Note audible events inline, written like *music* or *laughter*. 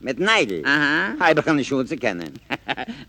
Mit Neidl. Aha. Habe ich eine zu kennen. *laughs*